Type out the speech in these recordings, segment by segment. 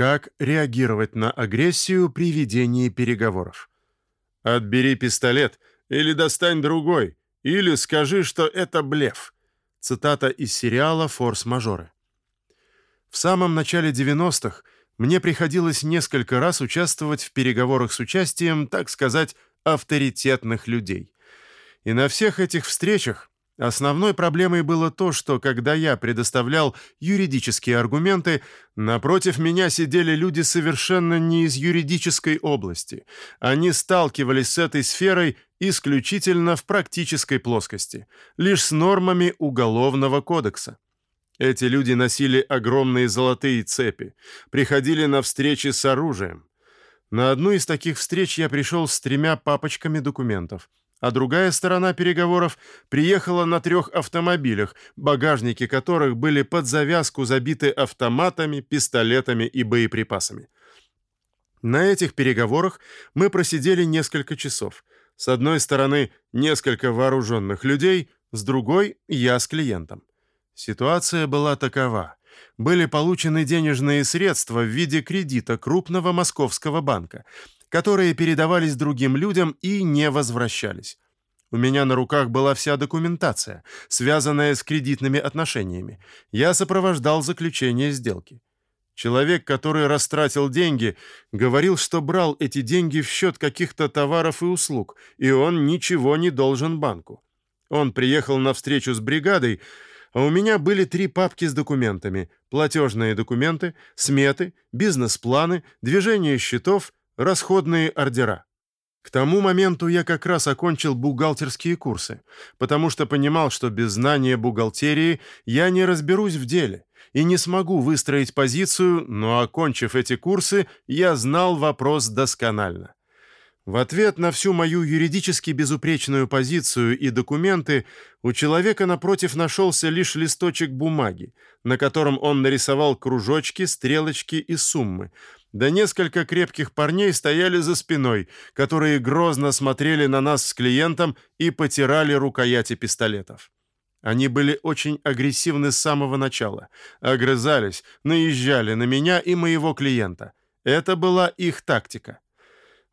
Как реагировать на агрессию при ведении переговоров? «Отбери пистолет или достань другой, или скажи, что это блеф». Цитата из сериала «Форс-мажоры». В самом начале 90-х мне приходилось несколько раз участвовать в переговорах с участием, так сказать, авторитетных людей. И на всех этих встречах Основной проблемой было то, что когда я предоставлял юридические аргументы, напротив меня сидели люди совершенно не из юридической области. Они сталкивались с этой сферой исключительно в практической плоскости, лишь с нормами уголовного кодекса. Эти люди носили огромные золотые цепи, приходили на встречи с оружием. На одну из таких встреч я пришел с тремя папочками документов – а другая сторона переговоров приехала на трех автомобилях, багажники которых были под завязку забиты автоматами, пистолетами и боеприпасами. На этих переговорах мы просидели несколько часов. С одной стороны несколько вооруженных людей, с другой я с клиентом. Ситуация была такова: были получены денежные средства в виде кредита крупного московского банка которые передавались другим людям и не возвращались. У меня на руках была вся документация, связанная с кредитными отношениями. Я сопровождал заключение сделки. Человек, который растратил деньги, говорил, что брал эти деньги в счет каких-то товаров и услуг, и он ничего не должен банку. Он приехал на встречу с бригадой, а у меня были три папки с документами: платежные документы, сметы, бизнес-планы, движение счетов расходные ордера. К тому моменту я как раз окончил бухгалтерские курсы, потому что понимал, что без знания бухгалтерии я не разберусь в деле и не смогу выстроить позицию, но окончив эти курсы, я знал вопрос досконально. В ответ на всю мою юридически безупречную позицию и документы у человека напротив нашелся лишь листочек бумаги, на котором он нарисовал кружочки, стрелочки и суммы, да несколько крепких парней стояли за спиной, которые грозно смотрели на нас с клиентом и потирали рукояти пистолетов. Они были очень агрессивны с самого начала, огрызались, наезжали на меня и моего клиента. Это была их тактика.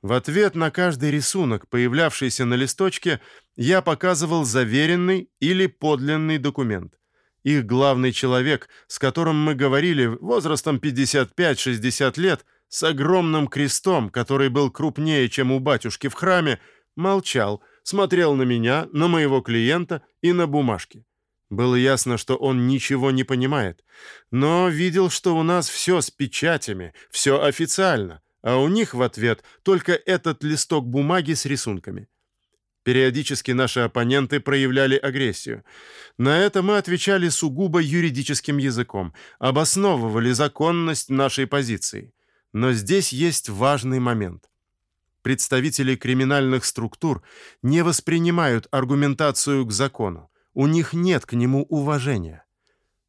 В ответ на каждый рисунок, появлявшийся на листочке, я показывал заверенный или подлинный документ. Их главный человек, с которым мы говорили, возрастом 55-60 лет, с огромным крестом, который был крупнее, чем у батюшки в храме, молчал, смотрел на меня, на моего клиента и на бумажки. Было ясно, что он ничего не понимает, но видел, что у нас все с печатями, все официально, а у них в ответ только этот листок бумаги с рисунками. Периодически наши оппоненты проявляли агрессию. На это мы отвечали сугубо юридическим языком, обосновывали законность нашей позиции. Но здесь есть важный момент. Представители криминальных структур не воспринимают аргументацию к закону. У них нет к нему уважения.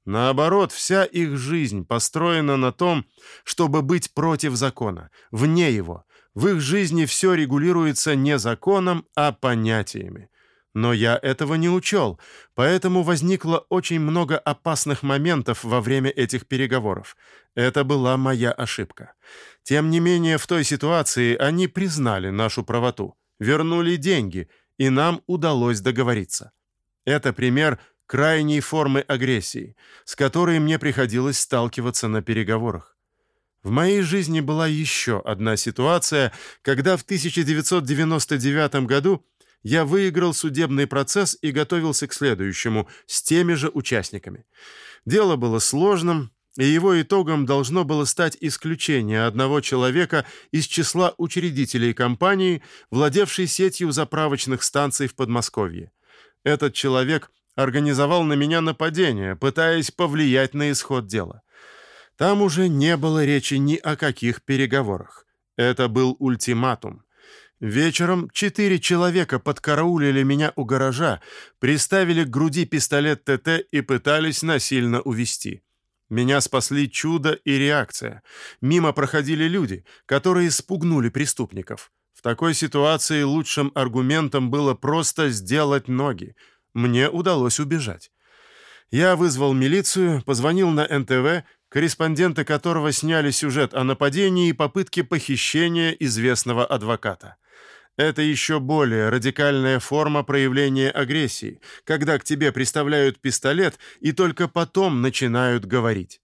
Наоборот, вся их жизнь построена на том, чтобы быть против закона, вне его, в их жизни все регулируется не законом, а понятиями. Но я этого не учел, поэтому возникло очень много опасных моментов во время этих переговоров. Это была моя ошибка. Тем не менее, в той ситуации они признали нашу правоту, вернули деньги, и нам удалось договориться. Это пример крайней формы агрессии, с которой мне приходилось сталкиваться на переговорах. В моей жизни была еще одна ситуация, когда в 1999 году я выиграл судебный процесс и готовился к следующему с теми же участниками. Дело было сложным, и его итогом должно было стать исключение одного человека из числа учредителей компании, владевшей сетью заправочных станций в Подмосковье. Этот человек организовал на меня нападение, пытаясь повлиять на исход дела. Там уже не было речи ни о каких переговорах. Это был ультиматум. Вечером четыре человека подкараулили меня у гаража, приставили к груди пистолет ТТ и пытались насильно увести. Меня спасли чудо и реакция. Мимо проходили люди, которые спугнули преступников. В такой ситуации лучшим аргументом было просто сделать ноги. Мне удалось убежать. Я вызвал милицию, позвонил на НТВ корреспонденты которого сняли сюжет о нападении и попытке похищения известного адвоката. Это еще более радикальная форма проявления агрессии, когда к тебе приставляют пистолет и только потом начинают говорить.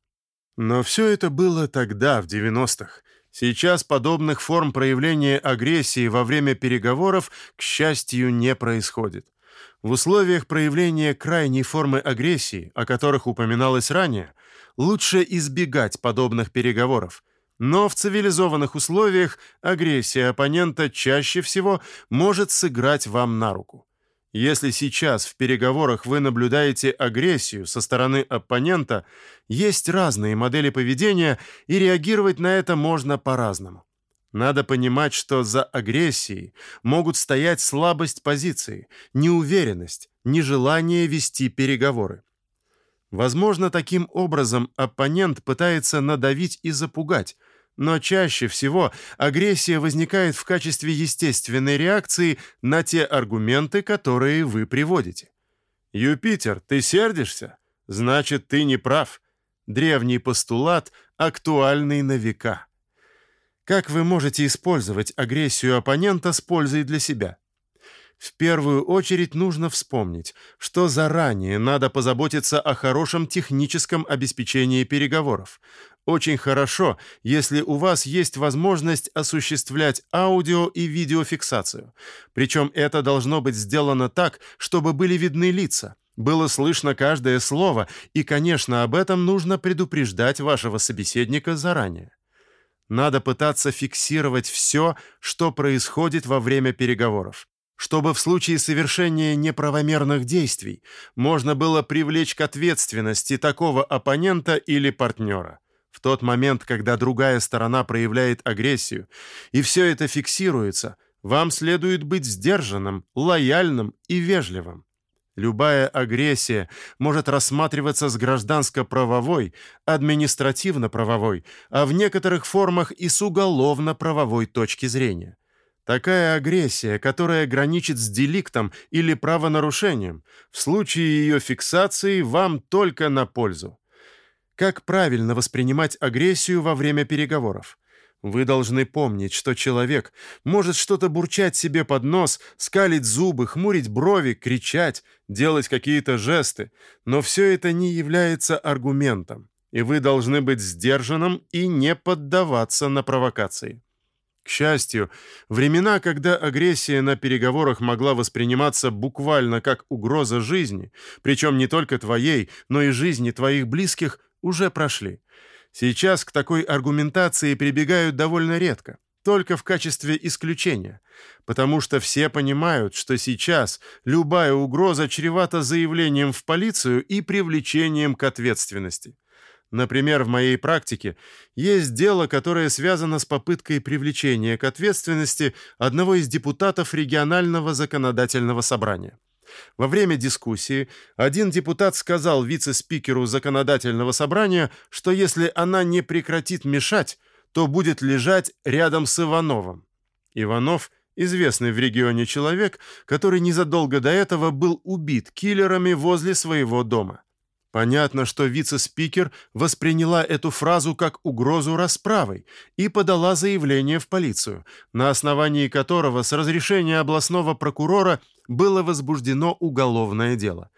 Но все это было тогда, в 90-х. Сейчас подобных форм проявления агрессии во время переговоров, к счастью, не происходит. В условиях проявления крайней формы агрессии, о которых упоминалось ранее, лучше избегать подобных переговоров. Но в цивилизованных условиях агрессия оппонента чаще всего может сыграть вам на руку. Если сейчас в переговорах вы наблюдаете агрессию со стороны оппонента, есть разные модели поведения, и реагировать на это можно по-разному. Надо понимать, что за агрессией могут стоять слабость позиции, неуверенность, нежелание вести переговоры. Возможно, таким образом оппонент пытается надавить и запугать, но чаще всего агрессия возникает в качестве естественной реакции на те аргументы, которые вы приводите. Юпитер, ты сердишься? Значит, ты не прав. Древний постулат, актуальный на века. Как вы можете использовать агрессию оппонента с пользой для себя? В первую очередь нужно вспомнить, что заранее надо позаботиться о хорошем техническом обеспечении переговоров. Очень хорошо, если у вас есть возможность осуществлять аудио и видеофиксацию. Причем это должно быть сделано так, чтобы были видны лица. Было слышно каждое слово, и, конечно, об этом нужно предупреждать вашего собеседника заранее. Надо пытаться фиксировать все, что происходит во время переговоров чтобы в случае совершения неправомерных действий можно было привлечь к ответственности такого оппонента или партнера. В тот момент, когда другая сторона проявляет агрессию, и все это фиксируется, вам следует быть сдержанным, лояльным и вежливым. Любая агрессия может рассматриваться с гражданско-правовой, административно-правовой, а в некоторых формах и с уголовно-правовой точки зрения. Такая агрессия, которая граничит с деликтом или правонарушением, в случае ее фиксации вам только на пользу. Как правильно воспринимать агрессию во время переговоров? Вы должны помнить, что человек может что-то бурчать себе под нос, скалить зубы, хмурить брови, кричать, делать какие-то жесты, но все это не является аргументом, и вы должны быть сдержанным и не поддаваться на провокации. К счастью, времена, когда агрессия на переговорах могла восприниматься буквально как угроза жизни, причем не только твоей, но и жизни твоих близких, уже прошли. Сейчас к такой аргументации прибегают довольно редко, только в качестве исключения, потому что все понимают, что сейчас любая угроза чревата заявлением в полицию и привлечением к ответственности. Например, в моей практике есть дело, которое связано с попыткой привлечения к ответственности одного из депутатов регионального законодательного собрания. Во время дискуссии один депутат сказал вице-спикеру законодательного собрания, что если она не прекратит мешать, то будет лежать рядом с Ивановым. Иванов известный в регионе человек, который незадолго до этого был убит киллерами возле своего дома. Понятно, что вице-спикер восприняла эту фразу как угрозу расправой и подала заявление в полицию, на основании которого с разрешения областного прокурора было возбуждено уголовное дело.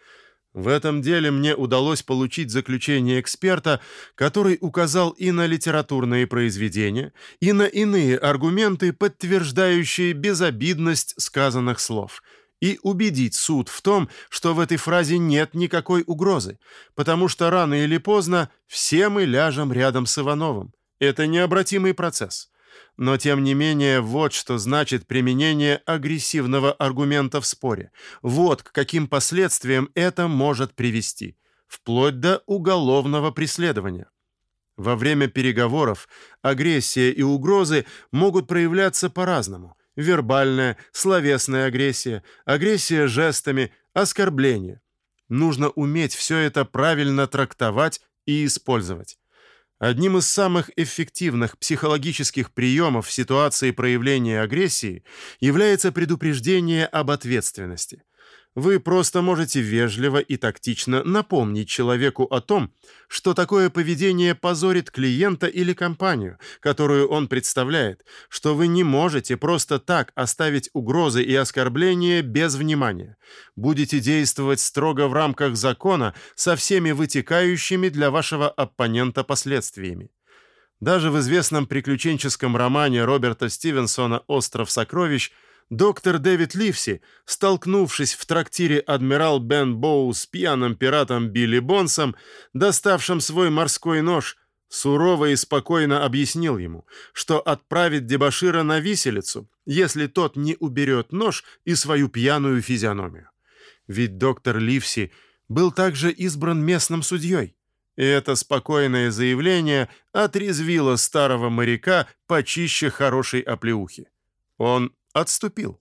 В этом деле мне удалось получить заключение эксперта, который указал и на литературные произведения, и на иные аргументы, подтверждающие безобидность сказанных слов – и убедить суд в том, что в этой фразе нет никакой угрозы, потому что рано или поздно все мы ляжем рядом с Ивановым. Это необратимый процесс. Но тем не менее, вот что значит применение агрессивного аргумента в споре. Вот к каким последствиям это может привести, вплоть до уголовного преследования. Во время переговоров агрессия и угрозы могут проявляться по-разному – вербальная, словесная агрессия, агрессия жестами, оскорбление. Нужно уметь все это правильно трактовать и использовать. Одним из самых эффективных психологических приемов в ситуации проявления агрессии является предупреждение об ответственности. Вы просто можете вежливо и тактично напомнить человеку о том, что такое поведение позорит клиента или компанию, которую он представляет, что вы не можете просто так оставить угрозы и оскорбления без внимания. Будете действовать строго в рамках закона со всеми вытекающими для вашего оппонента последствиями. Даже в известном приключенческом романе Роберта Стивенсона «Остров сокровищ» доктор Дэвид Ливси, столкнувшись в трактире адмирал Бен Боу с пьяным пиратом Билли Бонсом, доставшим свой морской нож, сурово и спокойно объяснил ему, что отправит дебошира на виселицу, если тот не уберет нож и свою пьяную физиономию. Ведь доктор Ливси был также избран местным судьей. И это спокойное заявление отрезвило старого моряка почище хорошей оплеухи. Он отступил.